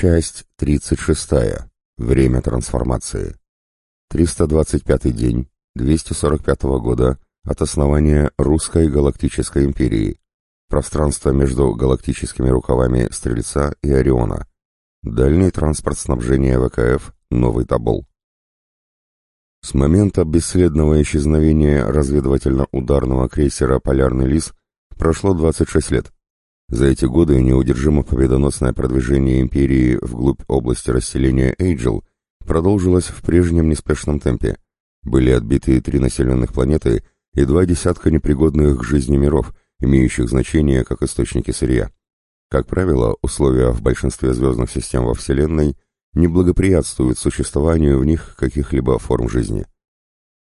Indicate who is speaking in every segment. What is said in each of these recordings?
Speaker 1: Часть 36. Время трансформации. 325 день 245 года от основания Русской Галактической империи. Пространство между галактическими рукавами Стрельца и Ориона. Дальний транспорт снабжения ВКФ «Новый Тобол». С момента бесследного исчезновения разведывательно-ударного крейсера «Полярный лис» прошло 26 лет. За эти годы неудержимо победоносное продвижение империи вглубь области расселения Эйджел продолжилось в прежнем неспешном темпе. Были отбиты три населенных планеты и два десятка непригодных к жизни миров, имеющих значение как источники сырья. Как правило, условия в большинстве звездных систем во Вселенной не благоприятствуют существованию в них каких-либо форм жизни.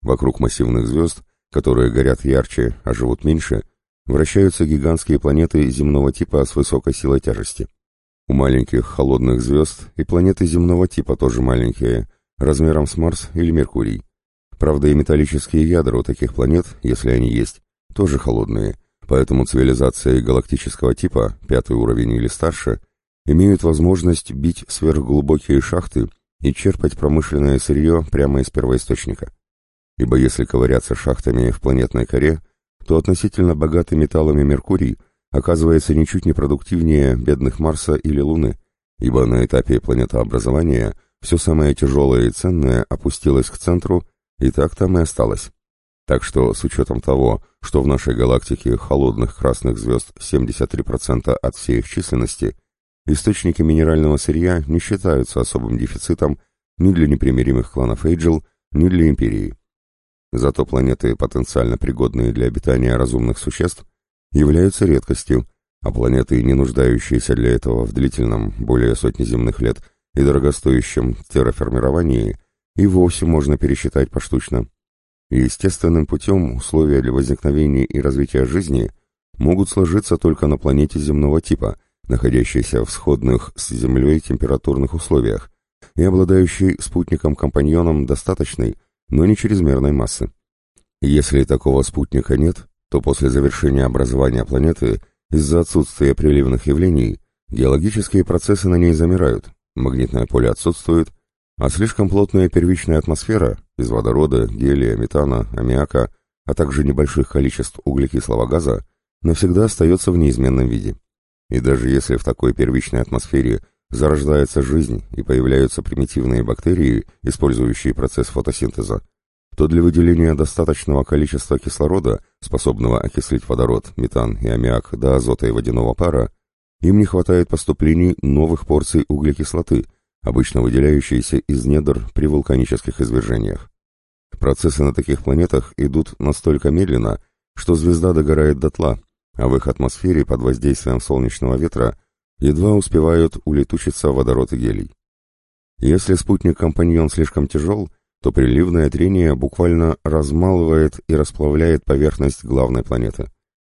Speaker 1: Вокруг массивных звезд, которые горят ярче, а живут меньше – вращаются гигантские планеты земного типа с высокой силой тяжести. У маленьких холодных звезд и планеты земного типа тоже маленькие, размером с Марс или Меркурий. Правда, и металлические ядра у таких планет, если они есть, тоже холодные, поэтому цивилизации галактического типа, пятый уровень или старше, имеют возможность бить сверхглубокие шахты и черпать промышленное сырье прямо из первоисточника. Ибо если ковыряться шахтами в планетной коре, то относительно богатый металлами Меркурий оказывается ничуть не продуктивнее бедных Марса или Луны, ибо на этапе планетообразования все самое тяжелое и ценное опустилось к центру и так там и осталось. Так что с учетом того, что в нашей галактике холодных красных звезд 73% от всей их численности, источники минерального сырья не считаются особым дефицитом ни для непримиримых кланов Эйджел, ни для Империи. Зато планеты, потенциально пригодные для обитания разумных существ, являются редкостью, а планеты, не нуждающиеся для этого в длительном, более сотни земных лет и дорогостоящем терраформировании, и вовсе можно пересчитать поштучно. естественным путем условия для возникновения и развития жизни могут сложиться только на планете земного типа, находящейся в сходных с Землей температурных условиях, и обладающей спутником-компаньоном достаточной, но не чрезмерной массы. Если такого спутника нет, то после завершения образования планеты из-за отсутствия приливных явлений геологические процессы на ней замирают, магнитное поле отсутствует, а слишком плотная первичная атмосфера из водорода, гелия, метана, аммиака, а также небольших количеств углекислого газа навсегда остается в неизменном виде. И даже если в такой первичной атмосфере зарождается жизнь и появляются примитивные бактерии, использующие процесс фотосинтеза, то для выделения достаточного количества кислорода, способного окислить водород, метан и аммиак до азота и водяного пара, им не хватает поступлений новых порций углекислоты, обычно выделяющейся из недр при вулканических извержениях. Процессы на таких планетах идут настолько медленно, что звезда догорает дотла, а в их атмосфере под воздействием солнечного ветра едва успевают улетучиться водород и гелий. Если спутник-компаньон слишком тяжел, то приливное трение буквально размалывает и расплавляет поверхность главной планеты.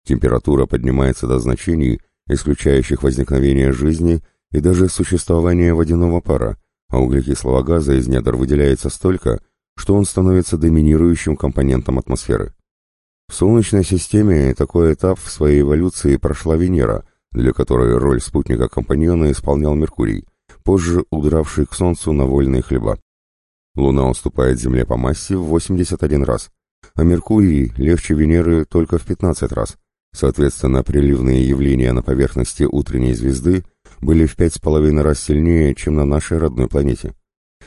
Speaker 1: Температура поднимается до значений, исключающих возникновение жизни и даже существование водяного пара, а углекислого газа из недр выделяется столько, что он становится доминирующим компонентом атмосферы. В Солнечной системе такой этап в своей эволюции прошла Венера – для которой роль спутника-компаньона исполнял Меркурий, позже удравший к Солнцу на вольные хлеба. Луна уступает Земле по массе в 81 раз, а Меркурий легче Венеры только в 15 раз. Соответственно, приливные явления на поверхности утренней звезды были в пять с половиной раз сильнее, чем на нашей родной планете.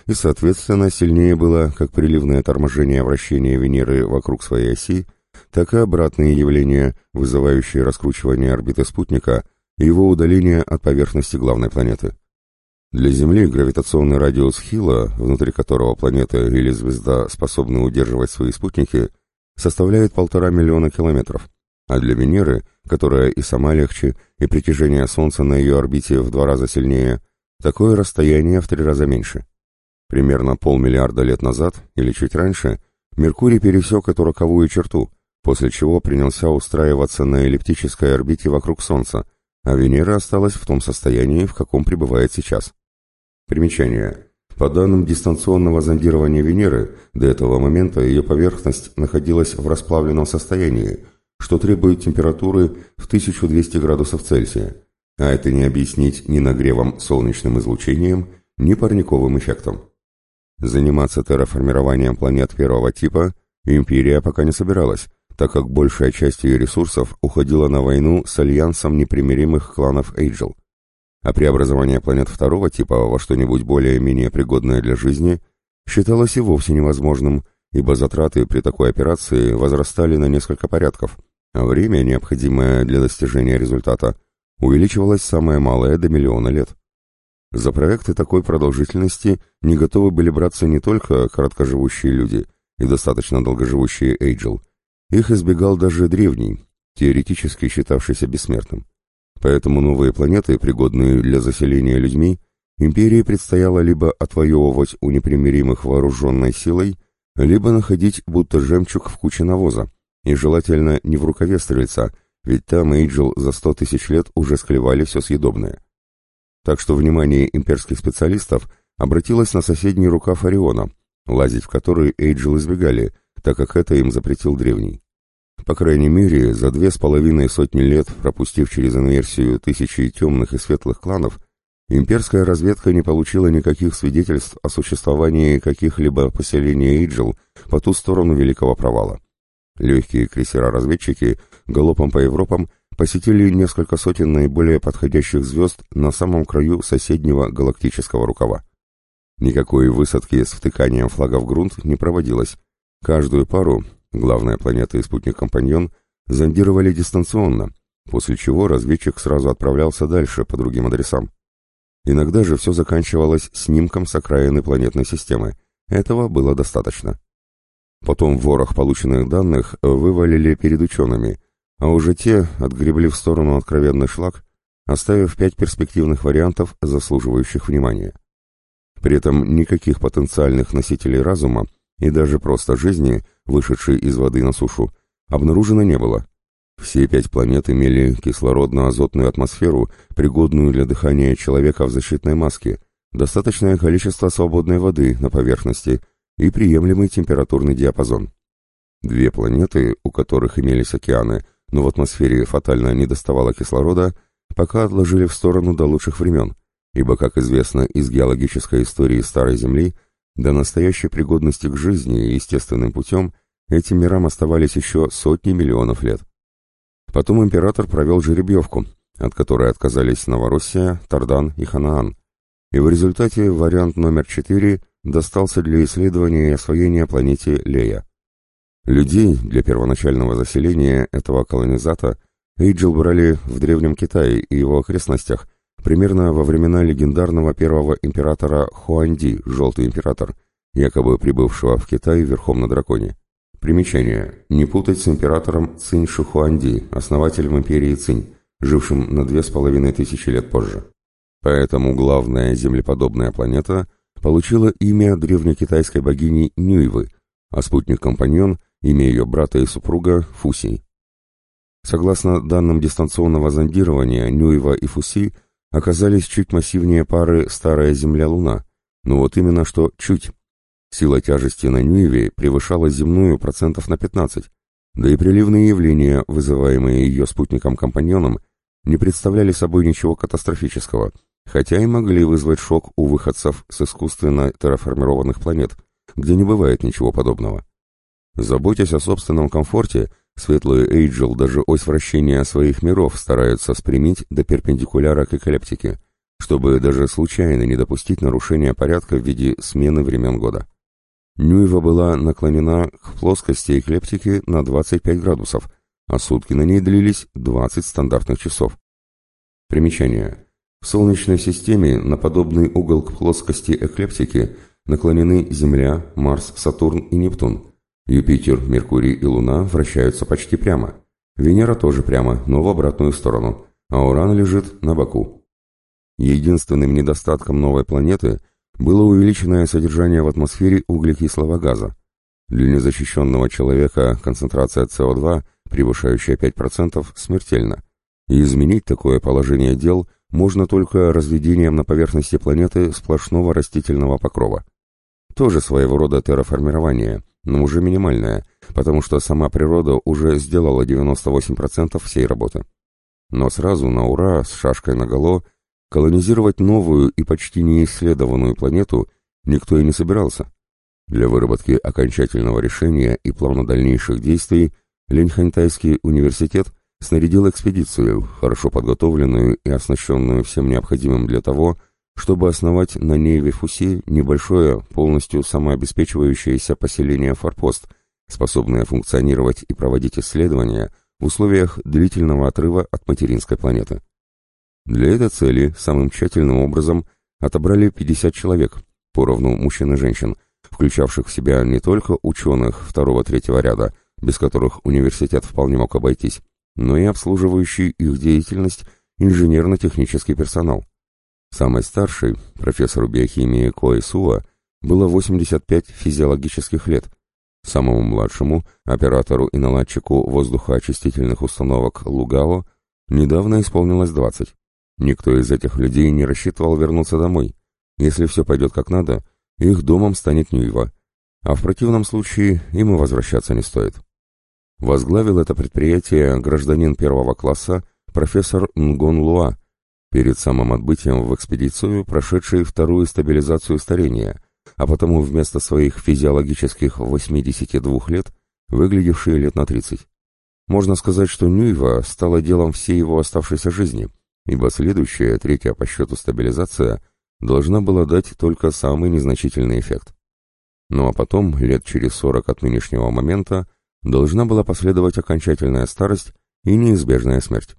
Speaker 1: И, соответственно, сильнее было как приливное торможение вращения Венеры вокруг своей оси, так и обратные явления, вызывающие раскручивание орбиты спутника – и его удаление от поверхности главной планеты. Для Земли гравитационный радиус Хилла, внутри которого планета или звезда способны удерживать свои спутники, составляет полтора миллиона километров, а для Венеры, которая и сама легче, и притяжение Солнца на ее орбите в два раза сильнее, такое расстояние в три раза меньше. Примерно полмиллиарда лет назад, или чуть раньше, Меркурий пересек эту роковую черту, после чего принялся устраиваться на эллиптической орбите вокруг Солнца, а Венера осталась в том состоянии, в каком пребывает сейчас. Примечание. По данным дистанционного зондирования Венеры, до этого момента ее поверхность находилась в расплавленном состоянии, что требует температуры в 1200 градусов Цельсия. а это не объяснить ни нагревом солнечным излучением, ни парниковым эффектом. Заниматься терраформированием планет первого типа империя пока не собиралась, так как большая часть ее ресурсов уходила на войну с альянсом непримиримых кланов Эйджел. А преобразование планет второго типа во что-нибудь более-менее пригодное для жизни считалось и вовсе невозможным, ибо затраты при такой операции возрастали на несколько порядков, а время, необходимое для достижения результата, увеличивалось самое малое до миллиона лет. За проекты такой продолжительности не готовы были браться не только короткоживущие люди и достаточно долгоживущие Эйджел. Их избегал даже древний, теоретически считавшийся бессмертным. Поэтому новые планеты, пригодные для заселения людьми, империи предстояло либо отвоевывать у непримиримых вооруженной силой, либо находить будто жемчуг в куче навоза, и желательно не в рукаве стрельца, ведь там Эйджел за сто тысяч лет уже склевали все съедобное так что внимание имперских специалистов обратилось на соседний рукав Ориона, лазить в который Эйджел избегали, так как это им запретил древний. По крайней мере, за две с половиной сотни лет, пропустив через инверсию тысячи темных и светлых кланов, имперская разведка не получила никаких свидетельств о существовании каких-либо поселений Эйджел по ту сторону Великого Провала. Легкие крейсера-разведчики галопом по Европам посетили несколько сотен наиболее подходящих звезд на самом краю соседнего галактического рукава. Никакой высадки с втыканием флага в грунт не проводилось. Каждую пару, главная планета и спутник-компаньон, зондировали дистанционно, после чего разведчик сразу отправлялся дальше по другим адресам. Иногда же все заканчивалось снимком с окраины планетной системы. Этого было достаточно. Потом ворох полученных данных вывалили перед учеными – а уже те отгребли в сторону откровенный шлак, оставив пять перспективных вариантов, заслуживающих внимания. При этом никаких потенциальных носителей разума и даже просто жизни, вышедшей из воды на сушу, обнаружено не было. Все пять планет имели кислородно-азотную атмосферу, пригодную для дыхания человека в защитной маске, достаточное количество свободной воды на поверхности и приемлемый температурный диапазон. Две планеты, у которых имелись океаны – но в атмосфере фатально не доставало кислорода, пока отложили в сторону до лучших времен, ибо, как известно из геологической истории Старой Земли, до настоящей пригодности к жизни естественным путем этим мирам оставались еще сотни миллионов лет. Потом император провел жеребьевку, от которой отказались Новороссия, Тардан и Ханаан, и в результате вариант номер 4 достался для исследования и освоения планете Лея. Людей для первоначального заселения этого колонизата Эйджел брали в Древнем Китае и его окрестностях примерно во времена легендарного первого императора Хуанди, Желтый император, якобы прибывшего в Китай верхом на драконе. Примечание. Не путать с императором Цинь Шихуанди, основателем империи Цинь, жившим на две с половиной тысячи лет позже. Поэтому главная землеподобная планета получила имя древнекитайской богини Нюйвы, а спутник-компаньон Имя ее брата и супруга – Фуси. Согласно данным дистанционного зондирования, Нюева и Фуси оказались чуть массивнее пары Старая Земля-Луна, но вот именно что чуть. Сила тяжести на Нюеве превышала земную процентов на 15, да и приливные явления, вызываемые ее спутником-компаньоном, не представляли собой ничего катастрофического, хотя и могли вызвать шок у выходцев с искусственно терраформированных планет, где не бывает ничего подобного. Заботясь о собственном комфорте, светлые Эйджел даже ось вращения своих миров стараются спрямить до перпендикуляра к эклептике, чтобы даже случайно не допустить нарушения порядка в виде смены времен года. Нюева была наклонена к плоскости эклептики на 25 градусов, а сутки на ней длились 20 стандартных часов. Примечание. В Солнечной системе на подобный угол к плоскости эклептики наклонены Земля, Марс, Сатурн и Нептун – Юпитер, Меркурий и Луна вращаются почти прямо. Венера тоже прямо, но в обратную сторону, а Уран лежит на боку. Единственным недостатком новой планеты было увеличенное содержание в атмосфере углекислого газа. Для незащищенного человека концентрация СО2, превышающая 5%, смертельна. И изменить такое положение дел можно только разведением на поверхности планеты сплошного растительного покрова. Тоже своего рода терраформирование, но уже минимальная, потому что сама природа уже сделала 98% всей работы. но сразу на ура с шашкой наголо колонизировать новую и почти неисследованную планету никто и не собирался. Для выработки окончательного решения и плана дальнейших действий Леньханьтайский университет снарядил экспедицию, хорошо подготовленную и оснащенную всем необходимым для того, чтобы основать на Нейве Фуси небольшое, полностью самообеспечивающееся поселение «Форпост», способное функционировать и проводить исследования в условиях длительного отрыва от материнской планеты. Для этой цели самым тщательным образом отобрали 50 человек, поровну мужчин и женщин, включавших в себя не только ученых второго-третьего ряда, без которых университет вполне мог обойтись, но и обслуживающий их деятельность инженерно-технический персонал. Самой старшей, профессору биохимии Кои Суа, было 85 физиологических лет, самому младшему, оператору и наладчику воздухоочистительных установок Лугао, недавно исполнилось 20. Никто из этих людей не рассчитывал вернуться домой. Если все пойдет как надо, их домом станет Ньюева, а в противном случае им и возвращаться не стоит. Возглавил это предприятие гражданин первого класса профессор Нгон Луа, перед самым отбытием в экспедицию прошедший вторую стабилизацию старения, а потому вместо своих физиологических 82 лет выглядевший лет на 30. Можно сказать, что Нюева стала делом всей его оставшейся жизни, ибо следующая, третья по счету стабилизация, должна была дать только самый незначительный эффект. Ну а потом, лет через 40 от нынешнего момента, должна была последовать окончательная старость и неизбежная смерть.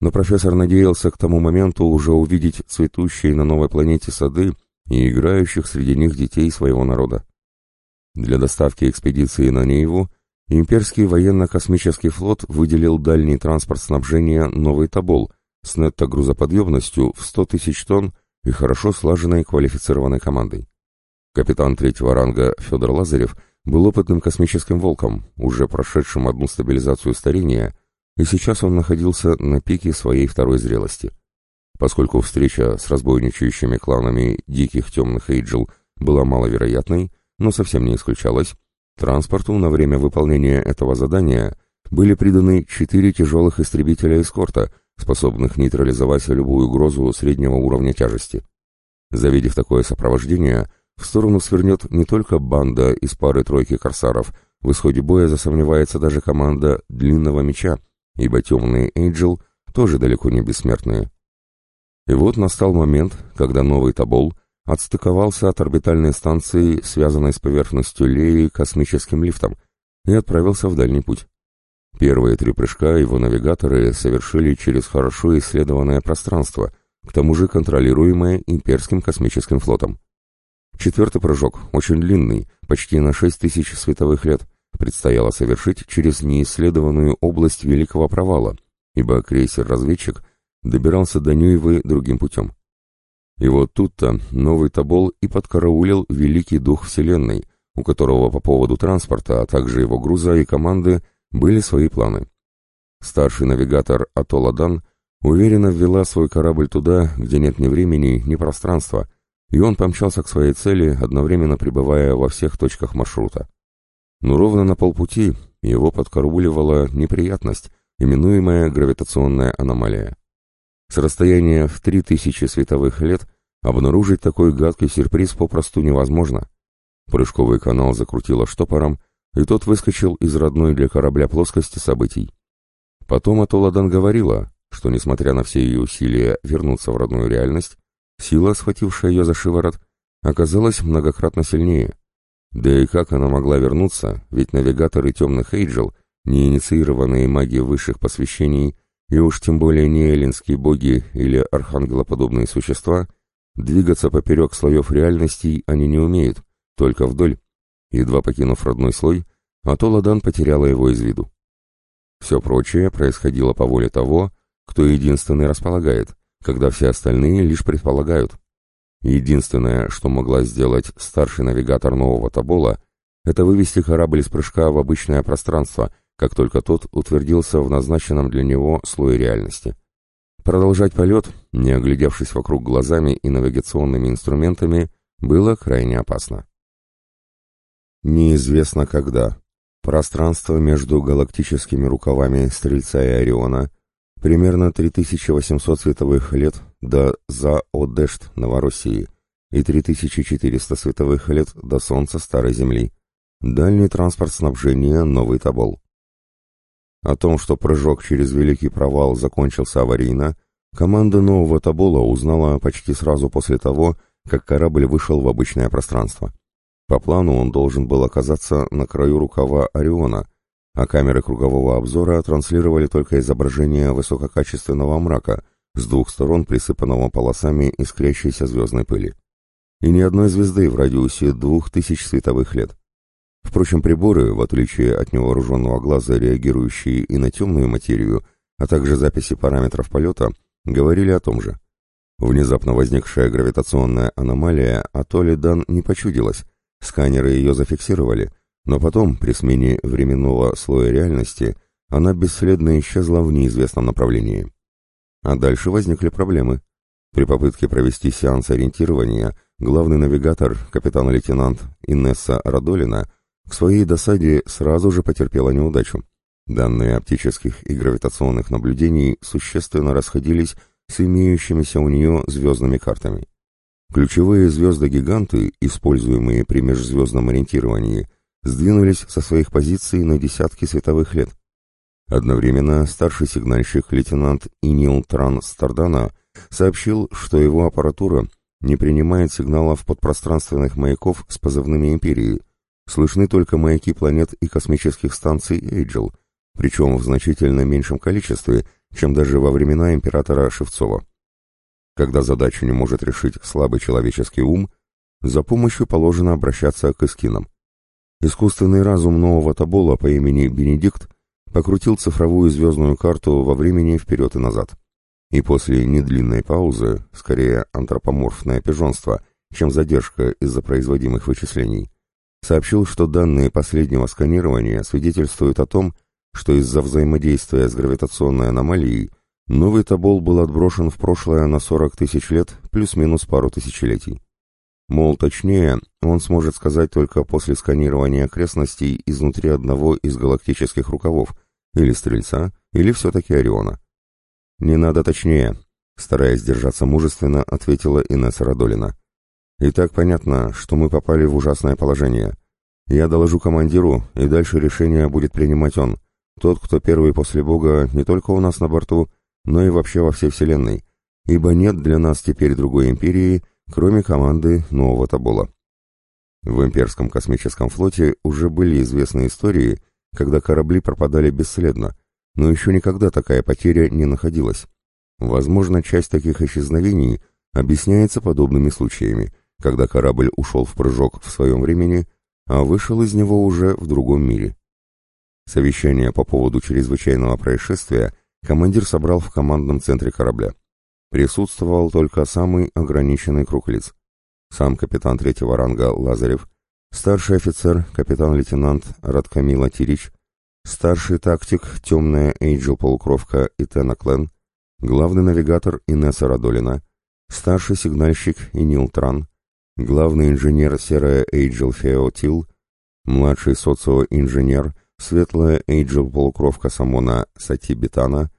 Speaker 1: Но профессор надеялся к тому моменту уже увидеть цветущие на новой планете сады и играющих среди них детей своего народа. Для доставки экспедиции на Нейву имперский военно-космический флот выделил дальний транспорт снабжения «Новый Тобол» с нетто-грузоподъемностью в 100 тысяч тонн и хорошо слаженной квалифицированной командой. Капитан третьего ранга Федор Лазарев был опытным космическим волком, уже прошедшим одну стабилизацию старения, и сейчас он находился на пике своей второй зрелости. Поскольку встреча с разбойничающими кланами диких темных Эйджел была маловероятной, но совсем не исключалась, транспорту на время выполнения этого задания были приданы четыре тяжелых истребителя эскорта, способных нейтрализовать любую угрозу среднего уровня тяжести. Завидев такое сопровождение, в сторону свернет не только банда из пары-тройки корсаров, в исходе боя засомневается даже команда «Длинного меча», ибо темные Эйджел тоже далеко не бессмертные. И вот настал момент, когда новый Тобол отстыковался от орбитальной станции, связанной с поверхностью Леи космическим лифтом, и отправился в дальний путь. Первые три прыжка его навигаторы совершили через хорошо исследованное пространство, к тому же контролируемое имперским космическим флотом. Четвертый прыжок, очень длинный, почти на 6 тысяч световых лет, предстояло совершить через неисследованную область Великого Провала, ибо крейсер-разведчик добирался до Нюевы другим путем. И вот тут-то новый Тобол и подкараулил Великий Дух Вселенной, у которого по поводу транспорта, а также его груза и команды были свои планы. Старший навигатор Атоладан уверенно ввела свой корабль туда, где нет ни времени, ни пространства, и он помчался к своей цели, одновременно пребывая во всех точках маршрута. Но ровно на полпути его подкарауливала неприятность, именуемая гравитационная аномалия. С расстояния в 3000 световых лет обнаружить такой гадкий сюрприз попросту невозможно. Прыжковый канал закрутило штопором, и тот выскочил из родной для корабля плоскости событий. Потом Атоладан говорила, что, несмотря на все ее усилия вернуться в родную реальность, сила, схватившая ее за шиворот, оказалась многократно сильнее. Да и как она могла вернуться, ведь навигаторы темных Эйджел, неинициированные маги высших посвящений, и уж тем более не эллинские боги или архангелоподобные существа, двигаться поперек слоев реальностей они не умеют, только вдоль. Едва покинув родной слой, Атоладан потеряла его из виду. Все прочее происходило по воле того, кто единственный располагает, когда все остальные лишь предполагают. Единственное, что могла сделать старший навигатор нового Табола, это вывести корабль из прыжка в обычное пространство, как только тот утвердился в назначенном для него слое реальности. Продолжать полет, не оглядевшись вокруг глазами и навигационными инструментами, было крайне опасно. Неизвестно когда. Пространство между галактическими рукавами Стрельца и Ориона примерно 3800 световых лет до Заодешт Новороссии и 3400 световых лет до Солнца Старой Земли. Дальний транспорт снабжения Новый Тобол. О том, что прыжок через Великий Провал закончился аварийно, команда Нового Тобола узнала почти сразу после того, как корабль вышел в обычное пространство. По плану он должен был оказаться на краю рукава Ориона, а камеры кругового обзора транслировали только изображение высококачественного мрака, с двух сторон присыпанного полосами искрящейся звездной пыли. И ни одной звезды в радиусе двух тысяч световых лет. Впрочем, приборы, в отличие от невооруженного глаза, реагирующие и на темную материю, а также записи параметров полета, говорили о том же. Внезапно возникшая гравитационная аномалия Атоле Дан не почудилась, сканеры ее зафиксировали, но потом, при смене временного слоя реальности, она бесследно исчезла в неизвестном направлении. А дальше возникли проблемы. При попытке провести сеанс ориентирования главный навигатор, капитан-лейтенант Инесса Радолина, к своей досаде сразу же потерпела неудачу. Данные оптических и гравитационных наблюдений существенно расходились с имеющимися у нее звездными картами. Ключевые звезды-гиганты, используемые при межзвездном ориентировании, сдвинулись со своих позиций на десятки световых лет. Одновременно старший сигнальщик лейтенант Инил Тран Стардана сообщил, что его аппаратура не принимает сигналов подпространственных маяков с позывными «Империи», слышны только маяки планет и космических станций Эйджел, причем в значительно меньшем количестве, чем даже во времена императора Шевцова. Когда задачу не может решить слабый человеческий ум, за помощью положено обращаться к эскинам. Искусственный разум нового Табола по имени Бенедикт покрутил цифровую звездную карту во времени вперед и назад. И после недлинной паузы, скорее антропоморфное пижонство, чем задержка из-за производимых вычислений, сообщил, что данные последнего сканирования свидетельствуют о том, что из-за взаимодействия с гравитационной аномалией новый Тобол был отброшен в прошлое на 40 тысяч лет плюс-минус пару тысячелетий. Мол, точнее, он сможет сказать только после сканирования окрестностей изнутри одного из галактических рукавов, или Стрельца, или все-таки Ориона. «Не надо точнее», — стараясь держаться мужественно, ответила Инесса Радолина. И так понятно, что мы попали в ужасное положение. Я доложу командиру, и дальше решение будет принимать он. Тот, кто первый после Бога не только у нас на борту, но и вообще во всей Вселенной. Ибо нет для нас теперь другой империи, кроме команды Нового Табола. В имперском космическом флоте уже были известны истории, когда корабли пропадали бесследно, но еще никогда такая потеря не находилась. Возможно, часть таких исчезновений объясняется подобными случаями – когда корабль ушел в прыжок в своем времени, а вышел из него уже в другом мире. Совещание по поводу чрезвычайного происшествия командир собрал в командном центре корабля. Присутствовал только самый ограниченный круг лиц. Сам капитан третьего ранга Лазарев, старший офицер, капитан-лейтенант Радкамила Тирич, старший тактик, темная Эйджел Полукровка и Тена Клен, главный навигатор Инесса Радолина, старший сигнальщик Инил Тран, главный инженер серая Эйджел Феотил, младший социоинженер светлая Эйджел полукровка Самона Сатибитана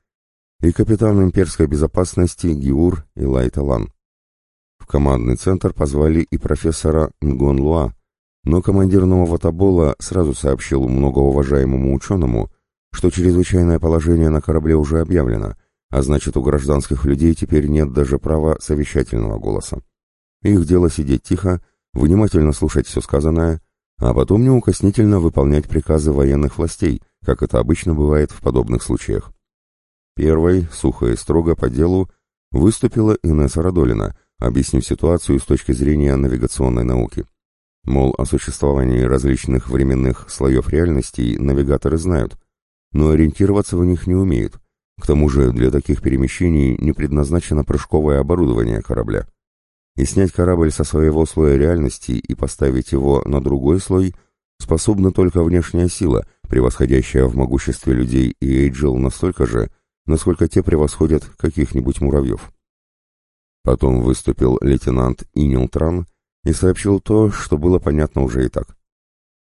Speaker 1: и капитан имперской безопасности Гиур Илайталан. В командный центр позвали и профессора Нгон Луа, но командир нового Табола сразу сообщил многоуважаемому ученому, что чрезвычайное положение на корабле уже объявлено, а значит у гражданских людей теперь нет даже права совещательного голоса. Их дело сидеть тихо, внимательно слушать все сказанное, а потом неукоснительно выполнять приказы военных властей, как это обычно бывает в подобных случаях. Первой, сухо и строго по делу, выступила Инесса Радолина, объяснив ситуацию с точки зрения навигационной науки. Мол, о существовании различных временных слоев реальностей навигаторы знают, но ориентироваться в них не умеют. К тому же для таких перемещений не предназначено прыжковое оборудование корабля и снять корабль со своего слоя реальности и поставить его на другой слой способна только внешняя сила, превосходящая в могуществе людей и Эйджел настолько же, насколько те превосходят каких-нибудь муравьев. Потом выступил лейтенант Инилтран и сообщил то, что было понятно уже и так.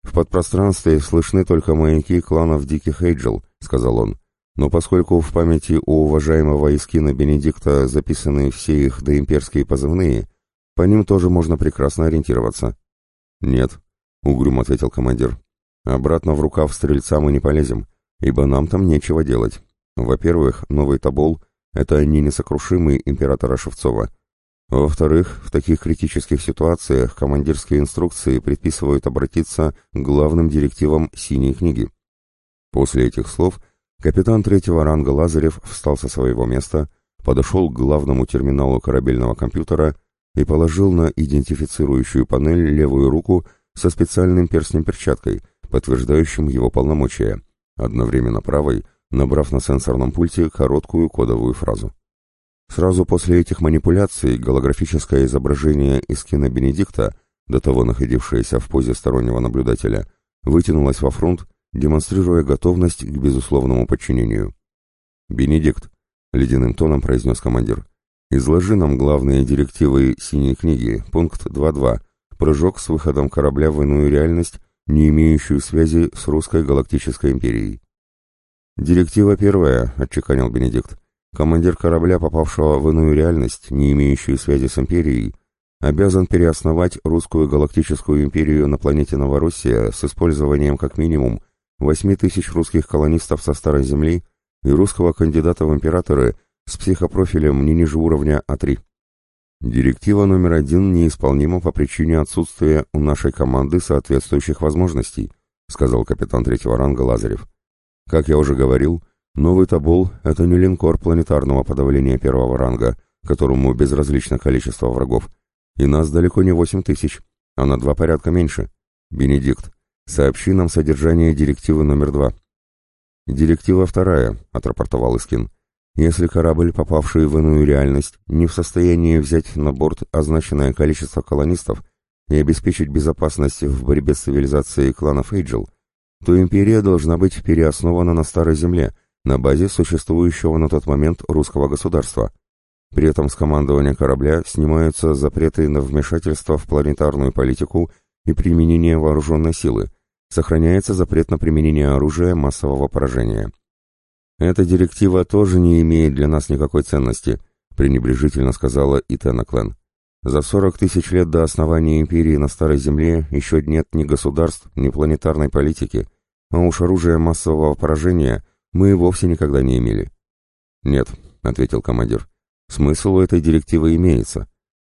Speaker 1: «В подпространстве слышны только маяки кланов Диких Эйджел», — сказал он. Но поскольку в памяти у уважаемого Искина Бенедикта записаны все их доимперские позывные, по ним тоже можно прекрасно ориентироваться. «Нет», — угрюм ответил командир. «Обратно в рукав стрельца мы не полезем, ибо нам там нечего делать. Во-первых, новый Тобол — это не несокрушимый императора Шевцова. Во-вторых, в таких критических ситуациях командирские инструкции предписывают обратиться к главным директивам «Синей книги». После этих слов капитан третьего ранга Лазарев встал со своего места, подошел к главному терминалу корабельного компьютера и положил на идентифицирующую панель левую руку со специальным перстнем-перчаткой, подтверждающим его полномочия, одновременно правой, набрав на сенсорном пульте короткую кодовую фразу. Сразу после этих манипуляций голографическое изображение из кино Бенедикта, до того находившееся в позе стороннего наблюдателя, вытянулось во фронт, демонстрируя готовность к безусловному подчинению. «Бенедикт», — ледяным тоном произнес командир, — «изложи нам главные директивы «Синей книги», пункт 2.2, прыжок с выходом корабля в иную реальность, не имеющую связи с русской галактической империей». «Директива первая», — отчеканил Бенедикт, Командир корабля, попавшего в иную реальность, не имеющую связи с империей, обязан переосновать русскую галактическую империю на планете Новороссия с использованием как минимум 8 тысяч русских колонистов со Старой Земли и русского кандидата в императоры с психопрофилем не ниже уровня А3. Директива номер один неисполнима по причине отсутствия у нашей команды соответствующих возможностей, сказал капитан третьего ранга Лазарев. Как я уже говорил, Новый Табул — это не линкор планетарного подавления первого ранга, которому безразлично количество врагов. И нас далеко не восемь тысяч, а на два порядка меньше. Бенедикт, сообщи нам содержание директивы номер два. Директива вторая, — отрапортовал Искин. Если корабль, попавший в иную реальность, не в состоянии взять на борт означенное количество колонистов и обеспечить безопасность в борьбе с цивилизацией кланов Эйджел, то империя должна быть переоснована на Старой Земле — на базе существующего на тот момент русского государства. При этом с командования корабля снимаются запреты на вмешательство в планетарную политику и применение вооруженной силы, сохраняется запрет на применение оружия массового поражения. «Эта директива тоже не имеет для нас никакой ценности», пренебрежительно сказала Итана Клен. «За 40 тысяч лет до основания империи на Старой Земле еще нет ни государств, ни планетарной политики, а уж оружие массового поражения – мы вовсе никогда не имели. Нет, ответил командир. Смысл у этой директивы имеется.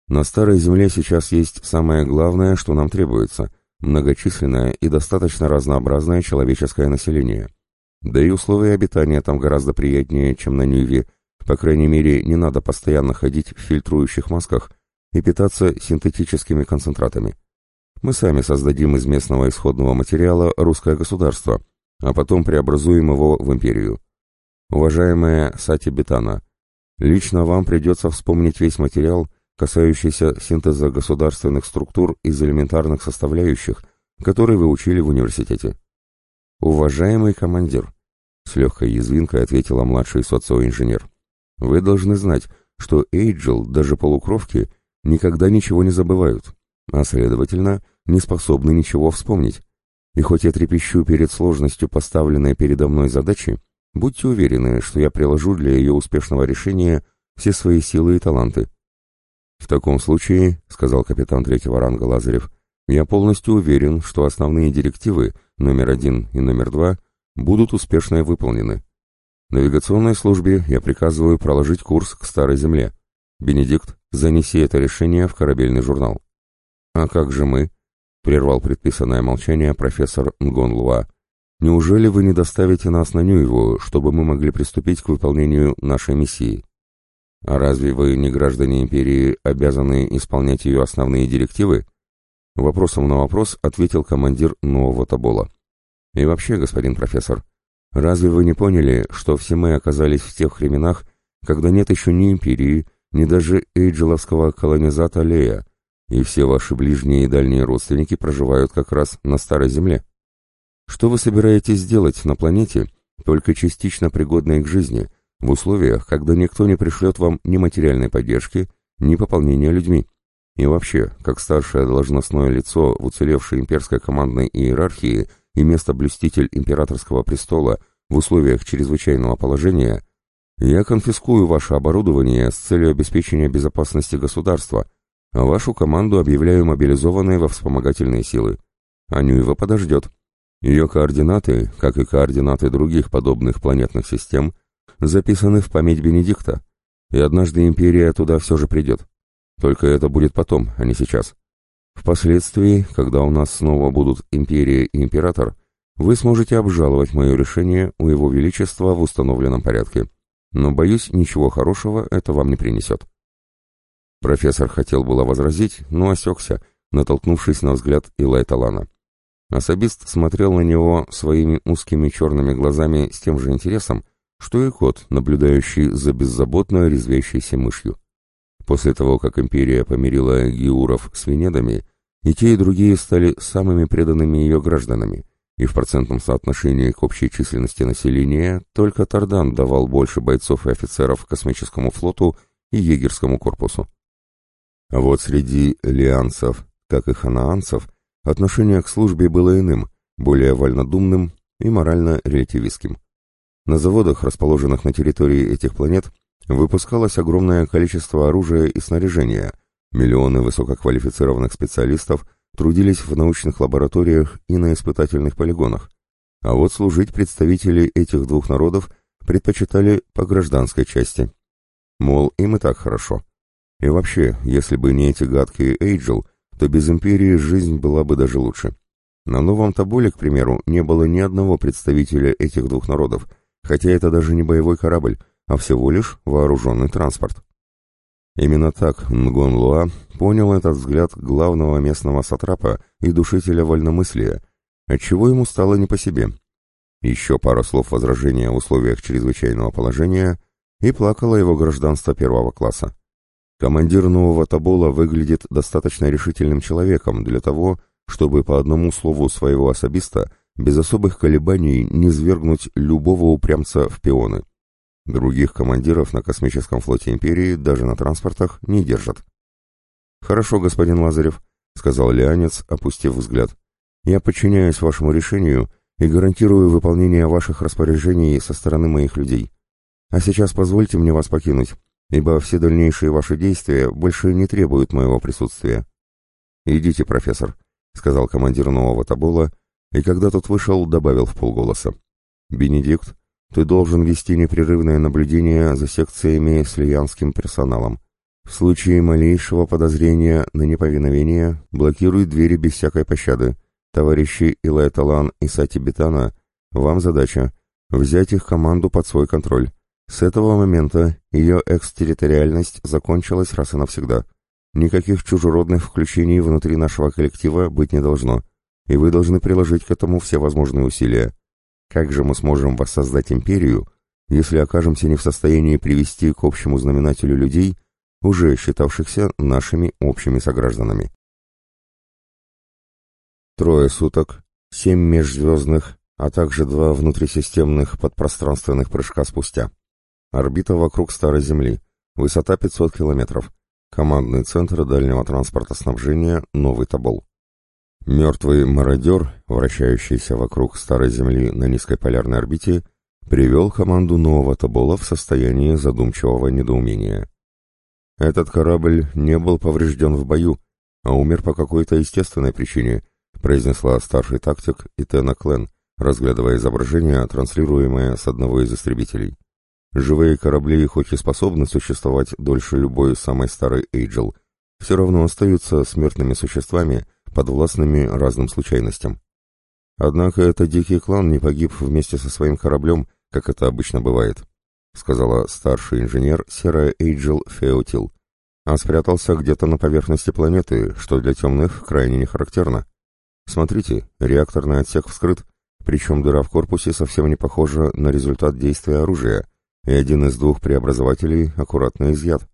Speaker 1: На старой земле сейчас есть самое главное, что нам требуется многочисленное и достаточно разнообразное человеческое население. Да и условия обитания там гораздо приятнее, чем на Ньюве. По крайней мере, не надо постоянно ходить в фильтрующих масках и питаться синтетическими концентратами. Мы сами создадим из местного исходного материала русское государство, а потом преобразуем его в империю. Уважаемая Сати Бетана, лично вам придется вспомнить весь материал, касающийся синтеза государственных структур из элементарных составляющих, который вы учили в университете. Уважаемый командир, с легкой язвинкой ответила младший социоинженер, вы должны знать, что Эйджел, даже полукровки, никогда ничего не забывают, а, следовательно, не способны ничего вспомнить. И хоть я трепещу перед сложностью поставленной передо мной задачи, будьте уверены, что я приложу для ее успешного решения все свои силы и таланты. В таком случае, сказал капитан третьего ранга Лазарев, я полностью уверен, что основные директивы номер один и номер два будут успешно выполнены. Навигационной службе я приказываю проложить курс к Старой Земле. Бенедикт, занеси это решение в корабельный журнал. А как же мы? прервал предписанное молчание профессор Нгонлуа. «Неужели вы не доставите нас на Нюеву, чтобы мы могли приступить к выполнению нашей миссии? А разве вы, не граждане империи, обязаны исполнять ее основные директивы?» Вопросом на вопрос ответил командир нового Табола. «И вообще, господин профессор, разве вы не поняли, что все мы оказались в тех временах, когда нет еще ни империи, ни даже эйджеловского колонизата Лея, и все ваши ближние и дальние родственники проживают как раз на Старой Земле. Что вы собираетесь сделать на планете, только частично пригодной к жизни, в условиях, когда никто не пришлет вам ни материальной поддержки, ни пополнения людьми? И вообще, как старшее должностное лицо в уцелевшей имперской командной иерархии и место блюститель императорского престола в условиях чрезвычайного положения я конфискую ваше оборудование с целью обеспечения безопасности государства, вашу команду объявляю мобилизованной во вспомогательные силы. Анюева подождет. Ее координаты, как и координаты других подобных планетных систем, записаны в память Бенедикта, и однажды империя туда все же придет. Только это будет потом, а не сейчас. Впоследствии, когда у нас снова будут империя и император, вы сможете обжаловать мое решение у его величества в установленном порядке. Но, боюсь, ничего хорошего это вам не принесет. Профессор хотел было возразить, но осекся, натолкнувшись на взгляд Илай Талана. Особист смотрел на него своими узкими черными глазами с тем же интересом, что и кот, наблюдающий за беззаботно резвящейся мышью. После того, как империя помирила геуров с венедами, и те, и другие стали самыми преданными ее гражданами, и в процентном соотношении к общей численности населения только Тардан давал больше бойцов и офицеров космическому флоту и егерскому корпусу. А вот среди лианцев, как и ханаанцев, отношение к службе было иным, более вольнодумным и морально релятивистским. На заводах, расположенных на территории этих планет, выпускалось огромное количество оружия и снаряжения, миллионы высококвалифицированных специалистов трудились в научных лабораториях и на испытательных полигонах, а вот служить представители этих двух народов предпочитали по гражданской части. Мол, им и так хорошо. И вообще, если бы не эти гадкие Эйджел, то без Империи жизнь была бы даже лучше. На Новом Табуле, к примеру, не было ни одного представителя этих двух народов, хотя это даже не боевой корабль, а всего лишь вооруженный транспорт. Именно так Нгон Луа понял этот взгляд главного местного сатрапа и душителя вольномыслия, отчего ему стало не по себе. Еще пара слов возражения в условиях чрезвычайного положения, и плакало его гражданство первого класса. Командир нового Табола выглядит достаточно решительным человеком для того, чтобы по одному слову своего особиста без особых колебаний не свергнуть любого упрямца в пионы. Других командиров на космическом флоте Империи, даже на транспортах, не держат. «Хорошо, господин Лазарев», — сказал Леонец, опустив взгляд. «Я подчиняюсь вашему решению и гарантирую выполнение ваших распоряжений со стороны моих людей. А сейчас позвольте мне вас покинуть, ибо все дальнейшие ваши действия больше не требуют моего присутствия». «Идите, профессор», — сказал командир нового Табола, и когда тот вышел, добавил в полголоса. «Бенедикт, ты должен вести непрерывное наблюдение за секциями с лиянским персоналом. В случае малейшего подозрения на неповиновение блокируй двери без всякой пощады. Товарищи Илай Талан и Сати Бетана, вам задача — взять их команду под свой контроль. С этого момента ее экстерриториальность закончилась раз и навсегда. Никаких чужеродных включений внутри нашего коллектива быть не должно, и вы должны приложить к этому все возможные усилия. Как же мы сможем воссоздать империю, если окажемся не в состоянии привести к общему знаменателю людей, уже считавшихся нашими общими согражданами? Трое суток, семь межзвездных, а также два внутрисистемных подпространственных прыжка спустя. Орбита вокруг Старой Земли, высота 500 километров, командный центр дальнего транспорта снабжения Новый Тобол. Мертвый мародер, вращающийся вокруг Старой Земли на низкой полярной орбите, привел команду нового Тобола в состояние задумчивого недоумения. Этот корабль не был поврежден в бою, а умер по какой-то естественной причине, произнесла старший тактик Итена Клен, разглядывая изображение, транслируемое с одного из истребителей. Живые корабли, хоть и способны существовать дольше любой самой старой Эйджел, все равно остаются смертными существами, подвластными разным случайностям. Однако этот дикий клан не погиб вместе со своим кораблем, как это обычно бывает, сказала старший инженер Серая Эйджел Феотил, а спрятался где-то на поверхности планеты, что для темных крайне не характерно. Смотрите, реакторный отсек вскрыт, причем дыра в корпусе совсем не похожа на результат действия оружия, и один из двух преобразователей аккуратно изъят.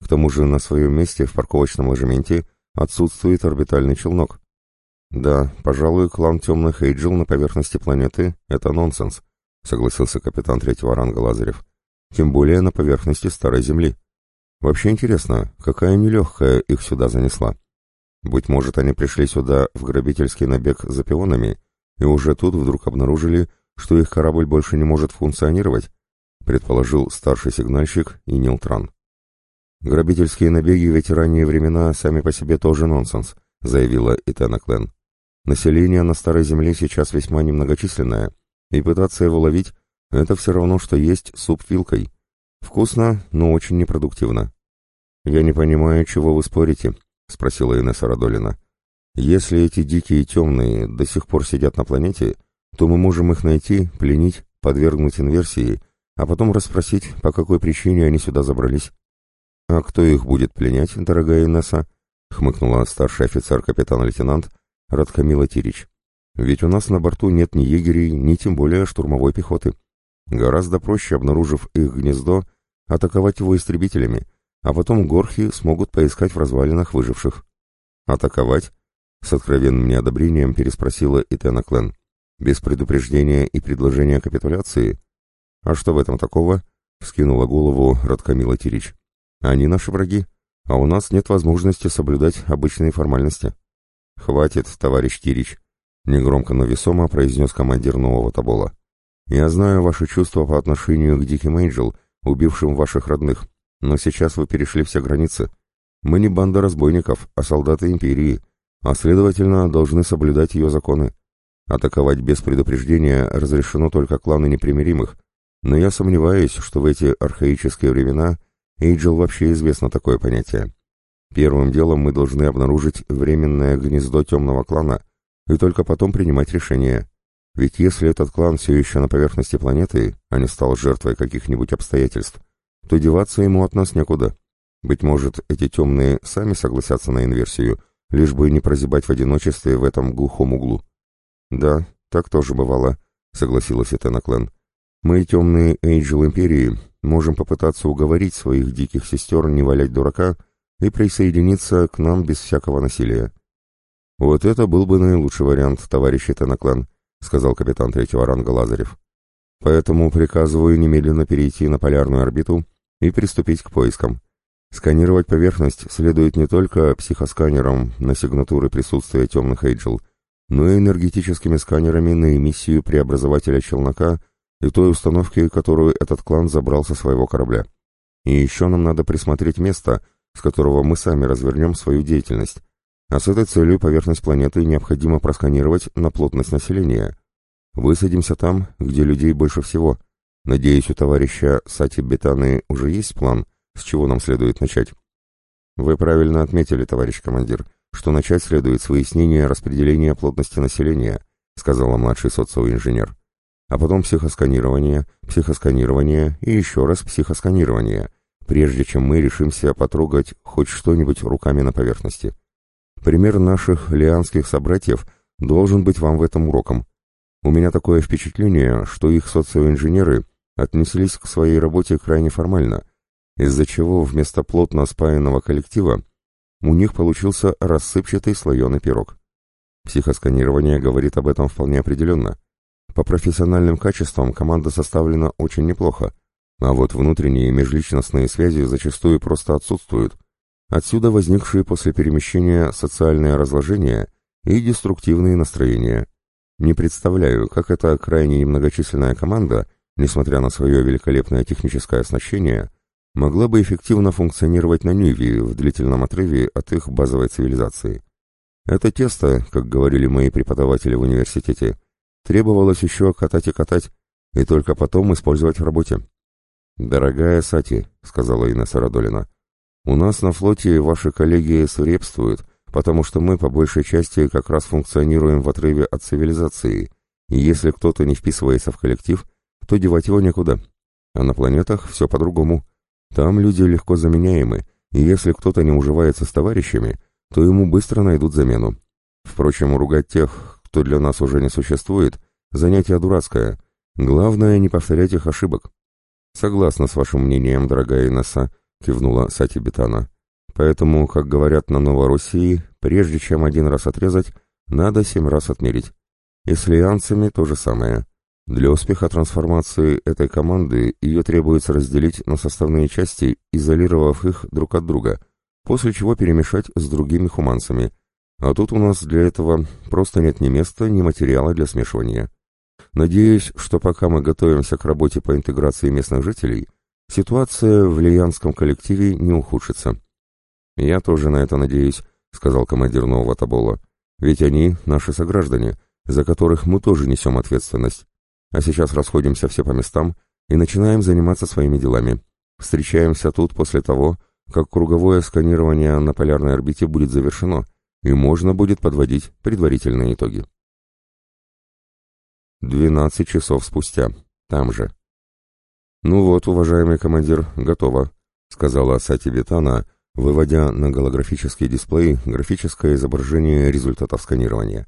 Speaker 1: К тому же на своем месте в парковочном ложементе Отсутствует орбитальный челнок. Да, пожалуй, клан темных Эйджел на поверхности планеты — это нонсенс, согласился капитан третьего ранга Лазарев. Тем более на поверхности Старой Земли. Вообще интересно, какая нелегкая их сюда занесла. Быть может, они пришли сюда в грабительский набег за пионами и уже тут вдруг обнаружили, что их корабль больше не может функционировать, предположил старший сигнальщик и Нилтран. Грабительские набеги в эти ранние времена сами по себе тоже нонсенс, заявила Итана Клен. Население на Старой Земле сейчас весьма немногочисленное, и пытаться его ловить — это все равно, что есть суп вилкой. Вкусно, но очень непродуктивно. «Я не понимаю, чего вы спорите», — спросила Инесса Радолина. «Если эти дикие темные до сих пор сидят на планете, то мы можем их найти, пленить, подвергнуть инверсии, а потом расспросить, по какой причине они сюда забрались». «А кто их будет пленять, дорогая Инесса?» — хмыкнула старший офицер капитан-лейтенант Радкамила Тирич. «Ведь у нас на борту нет ни егерей, ни тем более штурмовой пехоты. Гораздо проще, обнаружив их гнездо, атаковать его истребителями, а потом горхи смогут поискать в развалинах выживших. «Атаковать?» — с откровенным неодобрением переспросила Итена Клен. «Без предупреждения и предложения капитуляции?» «А что в этом такого?» — вскинула голову Радкамила Тирич. «Они наши враги, а у нас нет возможности соблюдать обычные формальности». «Хватит, товарищ Тирич», — негромко, но весомо произнес командир нового Табола. «Я знаю ваши чувства по отношению к Диким Эйнджел, убившим ваших родных. Но сейчас вы перешли все границы. Мы не банда разбойников, а солдаты империи, а следовательно должны соблюдать ее законы. Атаковать без предупреждения разрешено только кланы непримиримых, но я сомневаюсь, что в эти архаические времена Эйджел вообще известно такое понятие. Первым делом мы должны обнаружить временное гнездо темного клана и только потом принимать решение. Ведь если этот клан все еще на поверхности планеты, а не стал жертвой каких-нибудь обстоятельств, то деваться ему от нас некуда. Быть может, эти темные сами согласятся на инверсию, лишь бы не прозябать в одиночестве в этом глухом углу. Да, так тоже бывало, согласилась Этана Клен. Мы, темные Эйджел Империи, можем попытаться уговорить своих диких сестер не валять дурака и присоединиться к нам без всякого насилия. Вот это был бы наилучший вариант, товарищ Этана Клен, сказал капитан третьего ранга Лазарев. Поэтому приказываю немедленно перейти на полярную орбиту и приступить к поискам. Сканировать поверхность следует не только психосканером на сигнатуры присутствия темных Эйджел, но и энергетическими сканерами на эмиссию преобразователя челнока и той установки, которую этот клан забрал со своего корабля. И еще нам надо присмотреть место, с которого мы сами развернем свою деятельность. А с этой целью поверхность планеты необходимо просканировать на плотность населения. Высадимся там, где людей больше всего, Надеюсь, у товарища Сати Бетаны уже есть план, с чего нам следует начать? Вы правильно отметили, товарищ командир, что начать следует с выяснения распределения плотности населения, сказала младший социовый инженер. А потом психосканирование, психосканирование и еще раз психосканирование, прежде чем мы решимся потрогать хоть что-нибудь руками на поверхности. Пример наших лианских собратьев должен быть вам в этом уроком. У меня такое впечатление, что их социоинженеры отнеслись к своей работе крайне формально, из-за чего вместо плотно спаянного коллектива у них получился рассыпчатый слоеный пирог. Психосканирование говорит об этом вполне определенно. По профессиональным качествам команда составлена очень неплохо, а вот внутренние межличностные связи зачастую просто отсутствуют. Отсюда возникшие после перемещения социальное разложение и деструктивные настроения. Не представляю, как эта крайне немногочисленная команда несмотря на свое великолепное техническое оснащение, могла бы эффективно функционировать на Нюве в длительном отрыве от их базовой цивилизации. Это тесто, как говорили мои преподаватели в университете, требовалось еще катать и катать, и только потом использовать в работе. «Дорогая Сати», — сказала Инесса Радолина, — «у нас на флоте ваши коллеги свирепствуют, потому что мы по большей части как раз функционируем в отрыве от цивилизации, и если кто-то не вписывается в коллектив, то девать его некуда. А на планетах все по-другому. Там люди легко заменяемы, и если кто-то не уживается с товарищами, то ему быстро найдут замену. Впрочем, ругать тех, кто для нас уже не существует, занятие дурацкое. Главное, не повторять их ошибок. Согласна с вашим мнением, дорогая Инесса, кивнула Сати Бетана. Поэтому, как говорят на Новороссии, прежде чем один раз отрезать, надо семь раз отмерить. И с лианцами то же самое. Для успеха трансформации этой команды ее требуется разделить на составные части, изолировав их друг от друга, после чего перемешать с другими хуманцами. А тут у нас для этого просто нет ни места, ни материала для смешивания. Надеюсь, что пока мы готовимся к работе по интеграции местных жителей, ситуация в лиянском коллективе не ухудшится. «Я тоже на это надеюсь», — сказал командир нового Табола. «Ведь они наши сограждане, за которых мы тоже несем ответственность. А сейчас расходимся все по местам и начинаем заниматься своими делами. Встречаемся тут после того, как круговое сканирование на полярной орбите будет завершено, и можно будет подводить предварительные итоги. 12 часов спустя. Там же. «Ну вот, уважаемый командир, готово», — сказала Сати Витана, выводя на голографический дисплей графическое изображение результатов сканирования.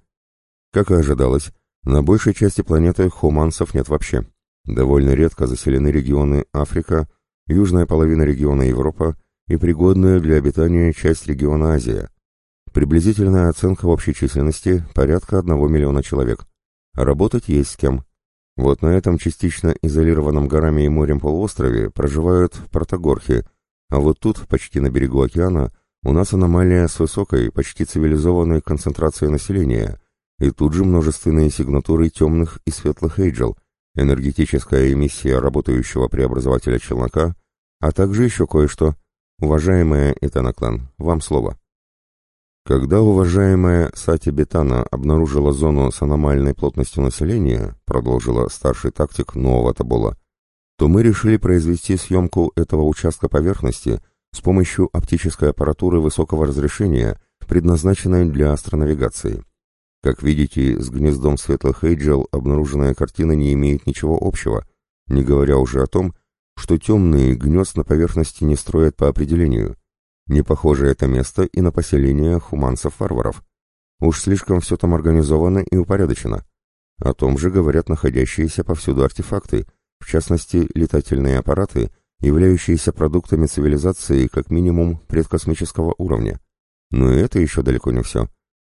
Speaker 1: Как и ожидалось, на большей части планеты хуманцев нет вообще. Довольно редко заселены регионы Африка, южная половина региона Европа и пригодная для обитания часть региона Азия. Приблизительная оценка общей численности порядка одного миллиона человек. работать есть с кем. Вот на этом частично изолированном горами и морем полуострове проживают протогорхи, а вот тут, почти на берегу океана, у нас аномалия с высокой, почти цивилизованной концентрацией населения, и тут же множественные сигнатуры темных и светлых эйджел, энергетическая эмиссия работающего преобразователя челнока, а также еще кое-что. Уважаемая Итанаклан, вам слово. Когда уважаемая Сати Бетана обнаружила зону с аномальной плотностью населения, продолжила старший тактик нового Табола, то мы решили произвести съемку этого участка поверхности с помощью оптической аппаратуры высокого разрешения, предназначенной для астронавигации. Как видите, с гнездом светлых Эйджел обнаруженная картина не имеет ничего общего, не говоря уже о том, что темные гнезд на поверхности не строят по определению – не похоже это место и на поселение хуманцев-варваров. Уж слишком все там организовано и упорядочено. О том же говорят находящиеся повсюду артефакты, в частности, летательные аппараты, являющиеся продуктами цивилизации как минимум предкосмического уровня. Но это еще далеко не все.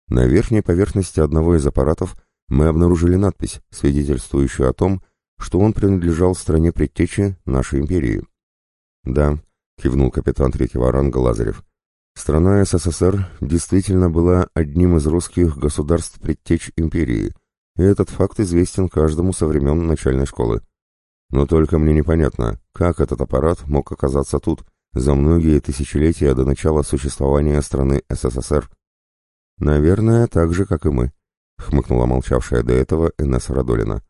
Speaker 1: На верхней поверхности одного из аппаратов мы обнаружили надпись, свидетельствующую о том, что он принадлежал стране предтечи нашей империи. Да, — кивнул капитан третьего ранга Лазарев. «Страна СССР действительно была одним из русских государств предтеч империи, и этот факт известен каждому со времен начальной школы. Но только мне непонятно, как этот аппарат мог оказаться тут, за многие тысячелетия до начала существования страны СССР. Наверное, так же, как и мы», — хмыкнула молчавшая до этого Инесса Радолина.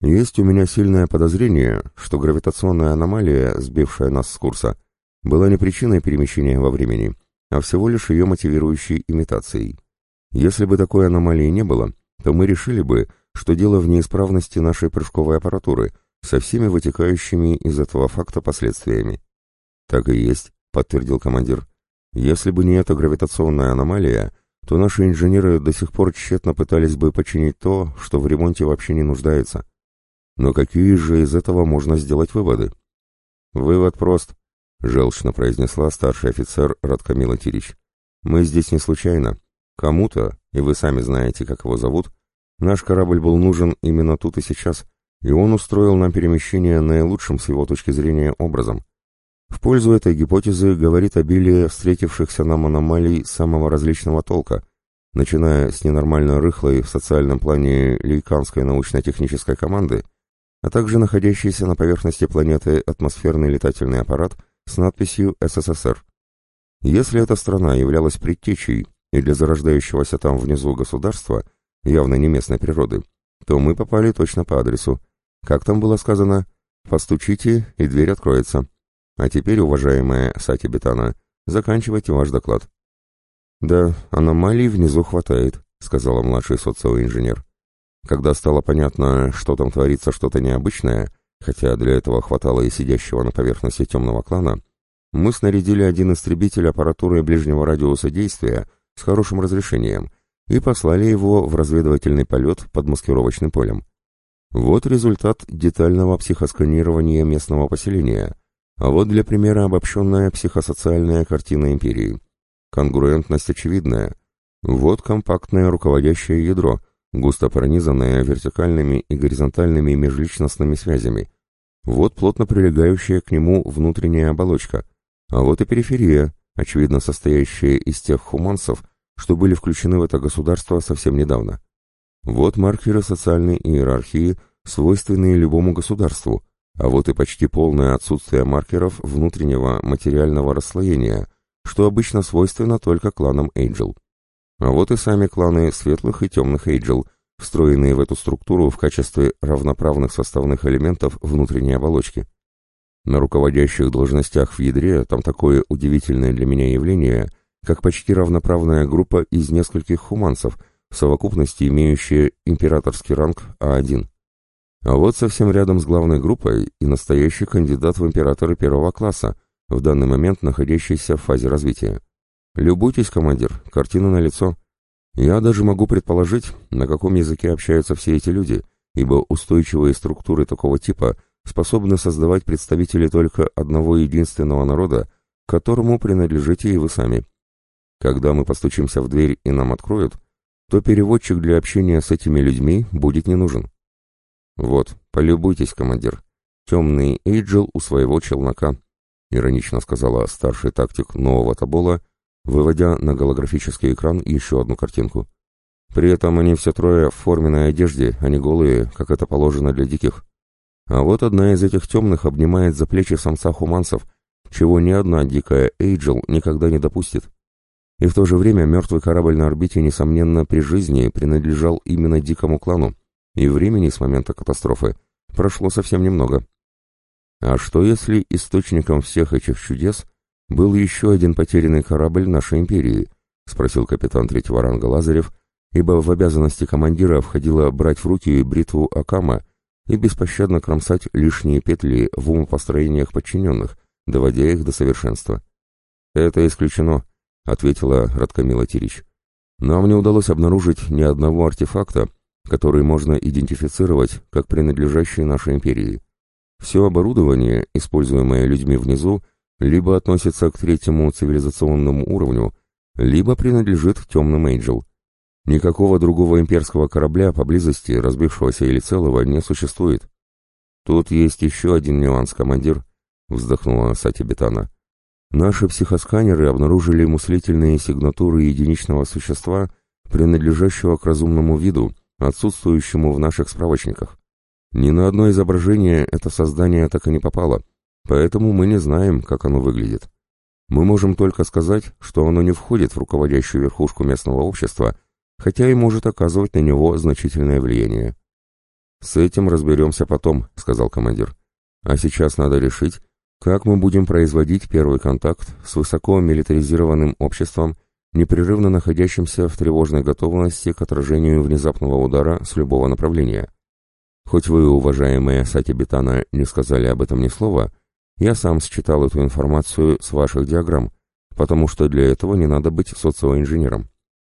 Speaker 1: «Есть у меня сильное подозрение, что гравитационная аномалия, сбившая нас с курса, — была не причиной перемещения во времени, а всего лишь ее мотивирующей имитацией. Если бы такой аномалии не было, то мы решили бы, что дело в неисправности нашей прыжковой аппаратуры со всеми вытекающими из этого факта последствиями. «Так и есть», — подтвердил командир. «Если бы не эта гравитационная аномалия, то наши инженеры до сих пор тщетно пытались бы починить то, что в ремонте вообще не нуждается. Но какие же из этого можно сделать выводы? Вывод прост. — желчно произнесла старший офицер Радкамила Тирич. «Мы здесь не случайно. Кому-то, и вы сами знаете, как его зовут, наш корабль был нужен именно тут и сейчас, и он устроил нам перемещение наилучшим с его точки зрения образом. В пользу этой гипотезы говорит обилие встретившихся нам аномалий самого различного толка, начиная с ненормально рыхлой в социальном плане лейканской научно-технической команды, а также находящийся на поверхности планеты атмосферный летательный аппарат — с надписью «СССР». Если эта страна являлась предтечей и для зарождающегося там внизу государства, явно не местной природы, то мы попали точно по адресу. Как там было сказано? Постучите, и дверь откроется. А теперь, уважаемая Сати Бетана, заканчивайте ваш доклад. Да, аномалий внизу хватает, сказала младший социоинженер. Когда стало понятно, что там творится что-то необычное, хотя для этого хватало и сидящего на поверхности темного клана, мы снарядили один истребитель аппаратуры ближнего радиуса действия с хорошим разрешением и послали его в разведывательный полет под маскировочным полем. Вот результат детального психосканирования местного поселения, а вот для примера обобщенная психосоциальная картина империи. Конгруентность очевидная. Вот компактное руководящее ядро, густо пронизанная вертикальными и горизонтальными межличностными связями. Вот плотно прилегающая к нему внутренняя оболочка, а вот и периферия, очевидно состоящая из тех хуманцев, что были включены в это государство совсем недавно. Вот маркеры социальной иерархии свойственные любому государству, а вот и почти полное отсутствие маркеров внутреннего материального расслоения, что обычно свойственно только кланам Эйджел. А вот и сами кланы светлых и темных Эйджел, встроенные в эту структуру в качестве равноправных составных элементов внутренней оболочки. На руководящих должностях в ядре там такое удивительное для меня явление, как почти равноправная группа из нескольких хуманцев, в совокупности имеющая императорский ранг А1. А вот совсем рядом с главной группой и настоящий кандидат в императоры первого класса, в данный момент находящийся в фазе развития. Любуйтесь, командир, картина на лицо. Я даже могу предположить, на каком языке общаются все эти люди, ибо устойчивые структуры такого типа способны создавать представители только одного единственного народа, которому принадлежите и вы сами. Когда мы постучимся в дверь и нам откроют, то переводчик для общения с этими людьми будет не нужен. Вот, полюбуйтесь, командир. Темный Эйджел у своего челнока, иронично сказала старший тактик нового Табола, выводя на голографический экран еще одну картинку. При этом они все трое в форменной одежде, а не голые, как это положено для диких. А вот одна из этих темных обнимает за плечи самца хуманцев, чего ни одна дикая Эйджел никогда не допустит. И в то же время мертвый корабль на орбите, несомненно, при жизни принадлежал именно дикому клану, и времени с момента катастрофы прошло совсем немного. А что если источником всех этих чудес был еще один потерянный корабль нашей империи? Спросил капитан третьего ранга Лазарев, ибо в обязанности командира входило брать в руки бритву Акама и беспощадно кромсать лишние петли в умопостроениях подчиненных, доводя их до совершенства. «Это исключено», — ответила Радкамила Тирич. «Нам не удалось обнаружить ни одного артефакта, который можно идентифицировать как принадлежащий нашей империи. Все оборудование, используемое людьми внизу, либо относится к третьему цивилизационному уровню, либо принадлежит темным Эйджел. Никакого другого имперского корабля поблизости, разбившегося или целого, не существует. Тут есть еще один нюанс, командир, вздохнула Сати Бетана. Наши психосканеры обнаружили мыслительные сигнатуры единичного существа, принадлежащего к разумному виду, отсутствующему в наших справочниках. Ни на одно изображение это создание так и не попало, поэтому мы не знаем, как оно выглядит. Мы можем только сказать, что оно не входит в руководящую верхушку местного общества, хотя и может оказывать на него значительное влияние. «С этим разберемся потом», — сказал командир. «А сейчас надо решить, как мы будем производить первый контакт с высоко милитаризированным обществом непрерывно находящимся в тревожной готовности к отражению внезапного удара с любого направления. Хоть вы, уважаемые Сати Бетана, не сказали об этом ни слова, я сам считал эту информацию с ваших диаграмм, потому что для этого не надо быть социоинженером.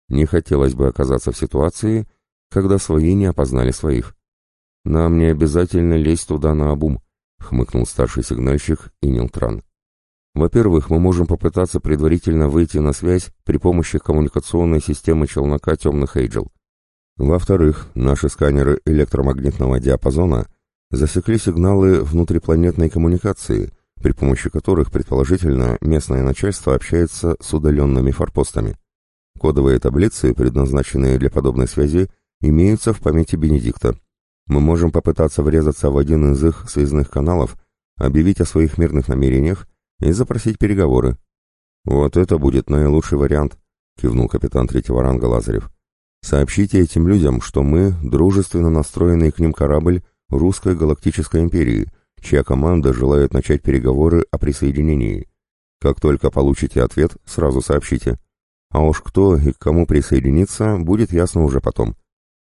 Speaker 1: Не хотелось бы оказаться в ситуации, когда свои не опознали своих. Нам не обязательно лезть туда на обум, хмыкнул старший сигнальщик Инилтран. Во-первых, мы можем попытаться предварительно выйти на связь при помощи коммуникационной системы челнока темных Эйджел. Во-вторых, наши сканеры электромагнитного диапазона засекли сигналы внутрипланетной коммуникации, при помощи которых, предположительно, местное начальство общается с удаленными форпостами. Кодовые таблицы, предназначенные для подобной связи, имеются в памяти Бенедикта. Мы можем попытаться врезаться в один из их связных каналов, объявить о своих мирных намерениях и запросить переговоры. Вот это будет наилучший вариант, кивнул капитан третьего ранга Лазарев. Сообщите этим людям, что мы дружественно настроенный к ним корабль русской галактической империи, чья команда желает начать переговоры о присоединении. Как только получите ответ, сразу сообщите. А уж кто и к кому присоединиться, будет ясно уже потом.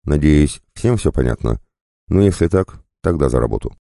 Speaker 1: Надеюсь, всем все понятно. Но если так, тогда за работу.